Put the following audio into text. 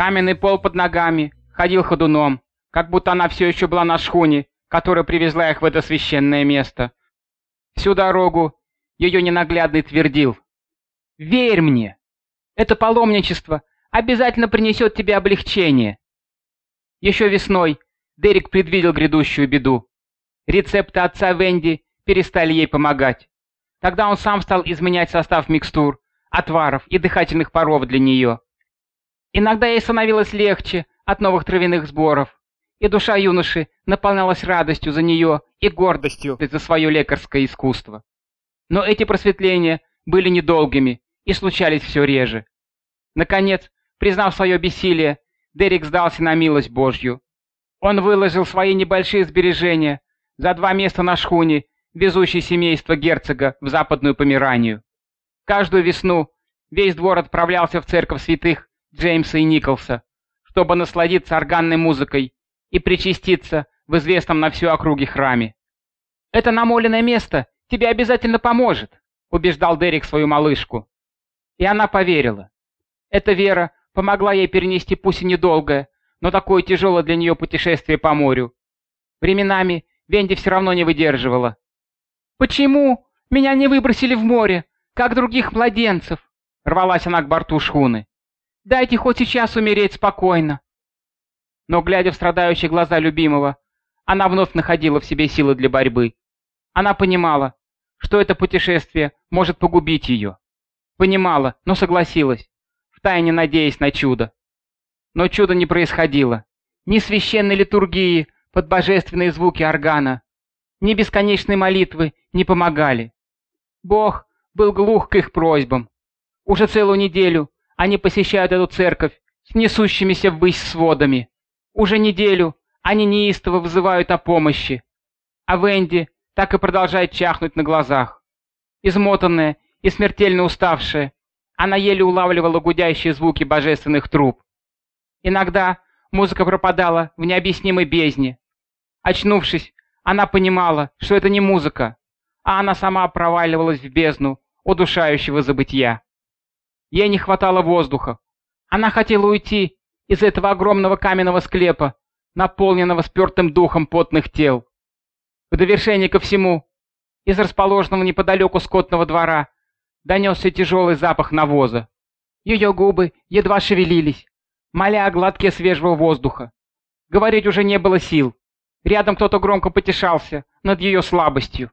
Каменный пол под ногами ходил ходуном, как будто она все еще была на шхуне, которая привезла их в это священное место. Всю дорогу ее ненаглядный твердил. «Верь мне! Это паломничество обязательно принесет тебе облегчение!» Еще весной Дерек предвидел грядущую беду. Рецепты отца Венди перестали ей помогать. Тогда он сам стал изменять состав микстур, отваров и дыхательных паров для нее. Иногда ей становилось легче от новых травяных сборов, и душа юноши наполнялась радостью за нее и гордостью за свое лекарское искусство. Но эти просветления были недолгими и случались все реже. Наконец, признав свое бессилие, Дерек сдался на милость Божью. Он выложил свои небольшие сбережения за два места на шхуне, везущей семейство герцога в западную Померанию. Каждую весну весь двор отправлялся в церковь святых Джеймса и Николса, чтобы насладиться органной музыкой и причаститься в известном на всю округе храме. «Это намоленное место тебе обязательно поможет», — убеждал Дерек свою малышку. И она поверила. Эта вера помогла ей перенести пусть и недолгое, но такое тяжелое для нее путешествие по морю. Временами Венди все равно не выдерживала. «Почему меня не выбросили в море, как других младенцев?» Рвалась она к борту шхуны. «Дайте хоть сейчас умереть спокойно». Но, глядя в страдающие глаза любимого, она вновь находила в себе силы для борьбы. Она понимала, что это путешествие может погубить ее. Понимала, но согласилась, втайне надеясь на чудо. Но чудо не происходило. Ни священной литургии под божественные звуки органа, ни бесконечной молитвы не помогали. Бог был глух к их просьбам. Уже целую неделю они посещают эту церковь с несущимися ввысь сводами. Уже неделю они неистово вызывают о помощи. А Венди так и продолжает чахнуть на глазах. Измотанная и смертельно уставшая, она еле улавливала гудящие звуки божественных труб. Иногда музыка пропадала в необъяснимой бездне. Очнувшись, она понимала, что это не музыка, а она сама проваливалась в бездну удушающего забытия. Ей не хватало воздуха. Она хотела уйти из этого огромного каменного склепа, наполненного спертым духом потных тел. В довершение ко всему, из расположенного неподалеку скотного двора донесся тяжелый запах навоза. Ее губы едва шевелились, моля о глотке свежего воздуха. Говорить уже не было сил. Рядом кто-то громко потешался над ее слабостью.